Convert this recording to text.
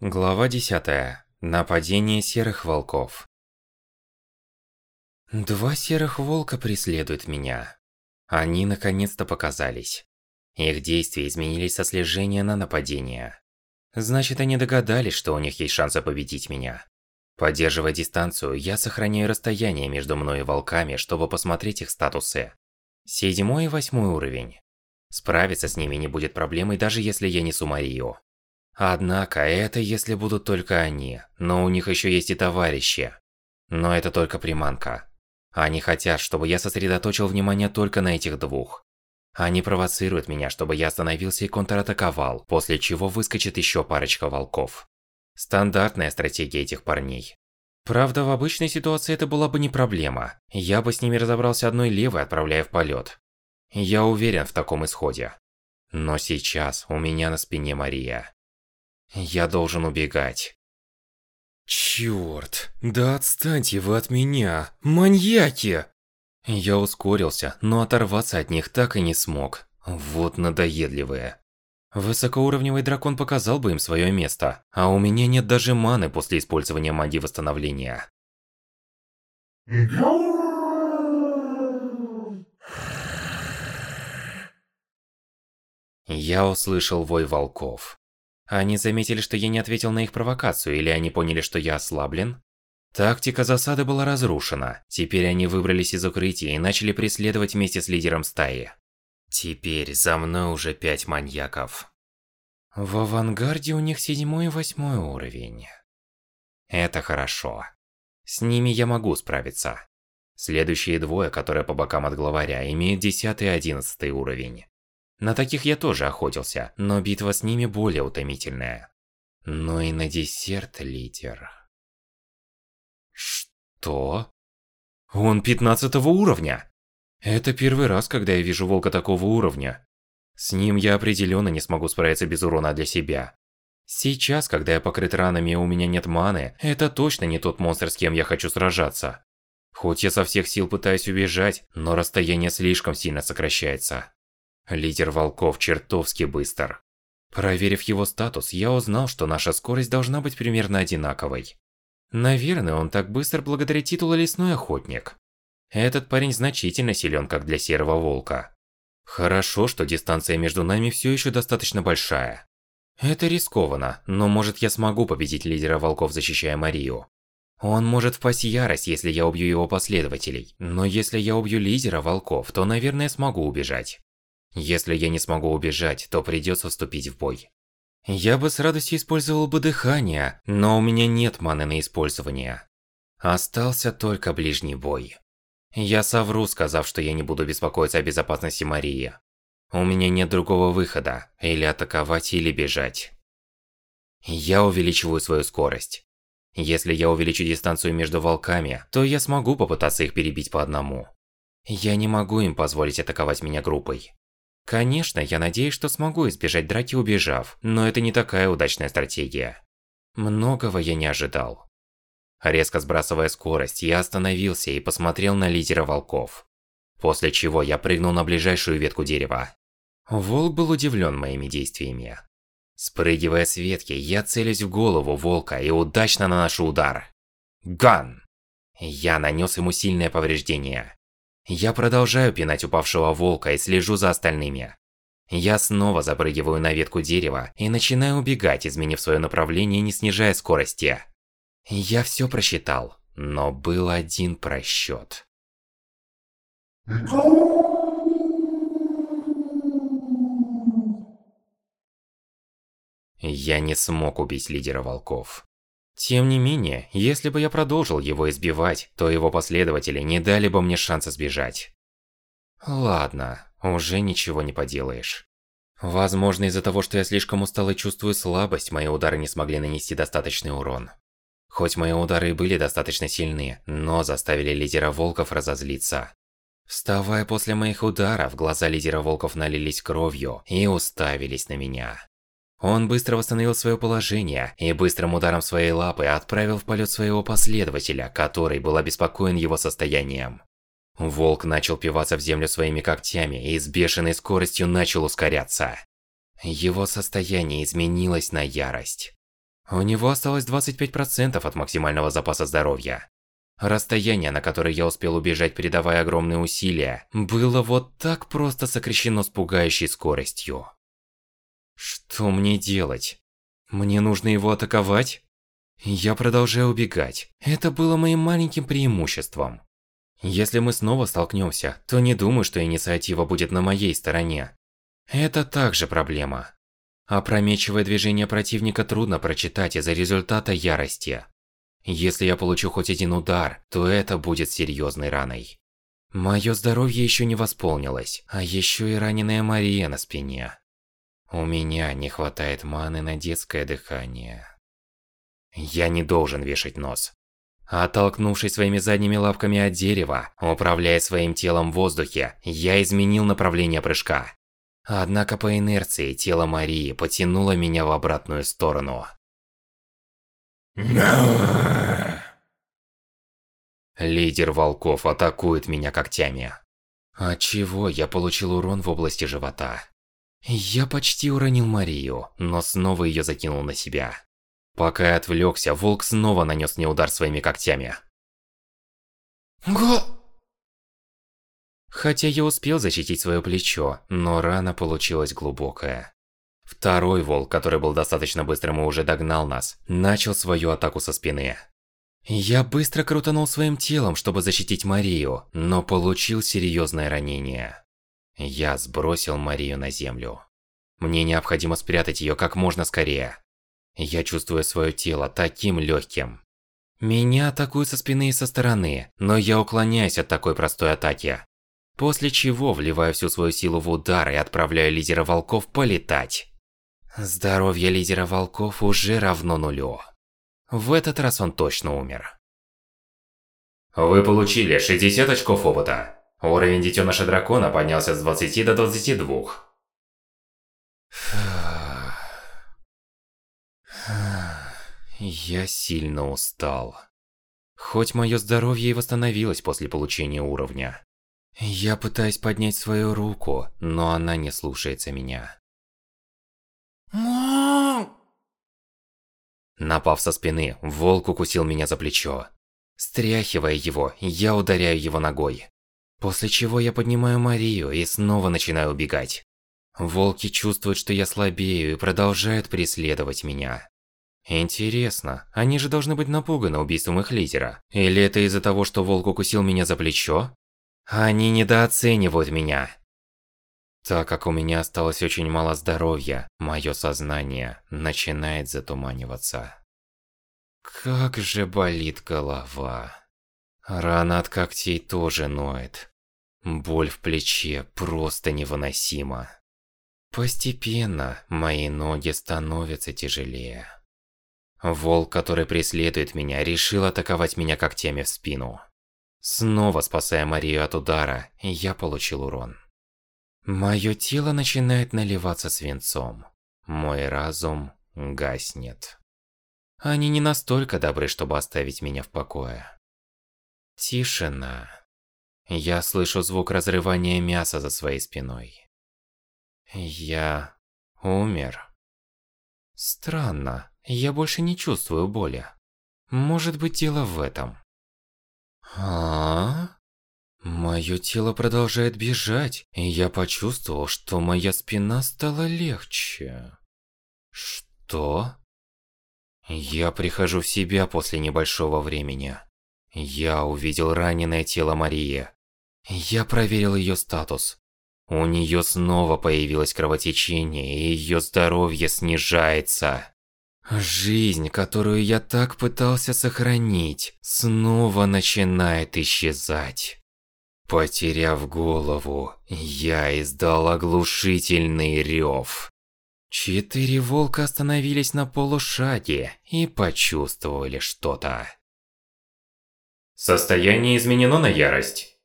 Глава 10. Нападение серых волков. Два серых волка преследуют меня. Они наконец-то показались. Их действия изменились со слежения на нападение. Значит, они догадались, что у них есть шанс победить меня. Поддерживая дистанцию, я сохраняю расстояние между мной и волками, чтобы посмотреть их статусы. Седьмой и восьмой уровень. Справиться с ними не будет проблемой, даже если я несу Марию. Однако, это если будут только они, но у них еще есть и товарищи. Но это только приманка. Они хотят, чтобы я сосредоточил внимание только на этих двух. Они провоцируют меня, чтобы я остановился и контратаковал, после чего выскочит еще парочка волков. Стандартная стратегия этих парней. Правда, в обычной ситуации это была бы не проблема. Я бы с ними разобрался одной левой, отправляя в полет. Я уверен в таком исходе. Но сейчас у меня на спине Мария. Я должен убегать. Чёрт, да отстаньте вы от меня, маньяки! Я ускорился, но оторваться от них так и не смог. Вот надоедливые. Высокоуровневый дракон показал бы им свое место, а у меня нет даже маны после использования магии восстановления. Я услышал вой волков. Они заметили, что я не ответил на их провокацию, или они поняли, что я ослаблен? Тактика засады была разрушена. Теперь они выбрались из укрытия и начали преследовать вместе с лидером стаи. Теперь за мной уже пять маньяков. В авангарде у них седьмой и восьмой уровень. Это хорошо. С ними я могу справиться. Следующие двое, которые по бокам от главаря, имеют десятый и одиннадцатый уровень. На таких я тоже охотился, но битва с ними более утомительная. Ну и на десерт лидер. Что? Он 15 уровня? Это первый раз, когда я вижу волка такого уровня. С ним я определенно не смогу справиться без урона для себя. Сейчас, когда я покрыт ранами и у меня нет маны, это точно не тот монстр, с кем я хочу сражаться. Хоть я со всех сил пытаюсь убежать, но расстояние слишком сильно сокращается. Лидер волков чертовски быстр. Проверив его статус, я узнал, что наша скорость должна быть примерно одинаковой. Наверное, он так быстр благодаря титулу Лесной Охотник. Этот парень значительно силен, как для Серого Волка. Хорошо, что дистанция между нами все еще достаточно большая. Это рискованно, но может я смогу победить лидера волков, защищая Марию. Он может впасть в ярость, если я убью его последователей, но если я убью лидера волков, то, наверное, смогу убежать. Если я не смогу убежать, то придется вступить в бой. Я бы с радостью использовал бы дыхание, но у меня нет маны на использование. Остался только ближний бой. Я совру, сказав, что я не буду беспокоиться о безопасности Марии. У меня нет другого выхода, или атаковать, или бежать. Я увеличиваю свою скорость. Если я увеличу дистанцию между волками, то я смогу попытаться их перебить по одному. Я не могу им позволить атаковать меня группой. Конечно, я надеюсь, что смогу избежать драки убежав, но это не такая удачная стратегия. Многого я не ожидал. Резко сбрасывая скорость, я остановился и посмотрел на лидера волков. После чего я прыгнул на ближайшую ветку дерева. Волк был удивлен моими действиями. Спрыгивая с ветки, я целюсь в голову волка и удачно наношу удар. Ган! Я нанес ему сильное повреждение. Я продолжаю пинать упавшего волка и слежу за остальными. Я снова запрыгиваю на ветку дерева и начинаю убегать, изменив свое направление, не снижая скорости. Я все просчитал, но был один просчет. Я не смог убить лидера волков. Тем не менее, если бы я продолжил его избивать, то его последователи не дали бы мне шанса сбежать. Ладно, уже ничего не поделаешь. Возможно, из-за того, что я слишком устал и чувствую слабость, мои удары не смогли нанести достаточный урон. Хоть мои удары и были достаточно сильны, но заставили лидера волков разозлиться. Вставая после моих ударов, глаза лидера волков налились кровью и уставились на меня. Он быстро восстановил свое положение и быстрым ударом своей лапы отправил в полет своего последователя, который был обеспокоен его состоянием. Волк начал пиваться в землю своими когтями и с бешеной скоростью начал ускоряться. Его состояние изменилось на ярость. У него осталось 25% от максимального запаса здоровья. Расстояние, на которое я успел убежать, передавая огромные усилия, было вот так просто сокращено с пугающей скоростью. Что мне делать? Мне нужно его атаковать? Я продолжаю убегать. Это было моим маленьким преимуществом. Если мы снова столкнемся, то не думаю, что инициатива будет на моей стороне. Это также проблема. Опрометчивое движение противника трудно прочитать из-за результата ярости. Если я получу хоть один удар, то это будет серьезной раной. Мое здоровье еще не восполнилось, а еще и раненая Мария на спине. У меня не хватает маны на детское дыхание. Я не должен вешать нос. Оттолкнувшись своими задними лапками от дерева, управляя своим телом в воздухе, я изменил направление прыжка. Однако по инерции тело Марии потянуло меня в обратную сторону. Лидер волков атакует меня когтями. Отчего я получил урон в области живота. Я почти уронил Марию, но снова ее закинул на себя. Пока я отвлекся, волк снова нанес мне удар своими когтями. Го! Хотя я успел защитить свое плечо, но рана получилась глубокая. Второй волк, который был достаточно быстрым и уже догнал нас, начал свою атаку со спины. Я быстро крутанул своим телом, чтобы защитить Марию, но получил серьезное ранение. Я сбросил Марию на землю. Мне необходимо спрятать ее как можно скорее. Я чувствую свое тело таким легким. Меня атакуют со спины и со стороны, но я уклоняюсь от такой простой атаки. После чего вливаю всю свою силу в удар и отправляю лидера волков полетать. Здоровье лидера волков уже равно нулю. В этот раз он точно умер. Вы получили 60 очков опыта. Уровень детеныша дракона поднялся с 20 до 22. Я сильно устал. Хоть мое здоровье и восстановилось после получения уровня. Я пытаюсь поднять свою руку, но она не слушается меня. Напав со спины, волк укусил меня за плечо. Стряхивая его, я ударяю его ногой. После чего я поднимаю Марию и снова начинаю убегать. Волки чувствуют, что я слабею и продолжают преследовать меня. Интересно, они же должны быть напуганы убийством их лидера. Или это из-за того, что волк укусил меня за плечо? Они недооценивают меня. Так как у меня осталось очень мало здоровья, мое сознание начинает затуманиваться. Как же болит голова. Рана от когтей тоже ноет. Боль в плече просто невыносима. Постепенно мои ноги становятся тяжелее. Волк, который преследует меня, решил атаковать меня когтями в спину. Снова спасая Марию от удара, я получил урон. Мое тело начинает наливаться свинцом. Мой разум гаснет. Они не настолько добры, чтобы оставить меня в покое. Тишина. Я слышу звук разрывания мяса за своей спиной. Я умер. Странно. Я больше не чувствую боли. Может быть дело в этом. А? Мое тело продолжает бежать, и я почувствовал, что моя спина стала легче. Что? Я прихожу в себя после небольшого времени. Я увидел раненое тело Марии. Я проверил ее статус. У нее снова появилось кровотечение, и ее здоровье снижается. Жизнь, которую я так пытался сохранить, снова начинает исчезать. Потеряв голову, я издал оглушительный рев. Четыре волка остановились на полушаге и почувствовали что-то. Состояние изменено на ярость.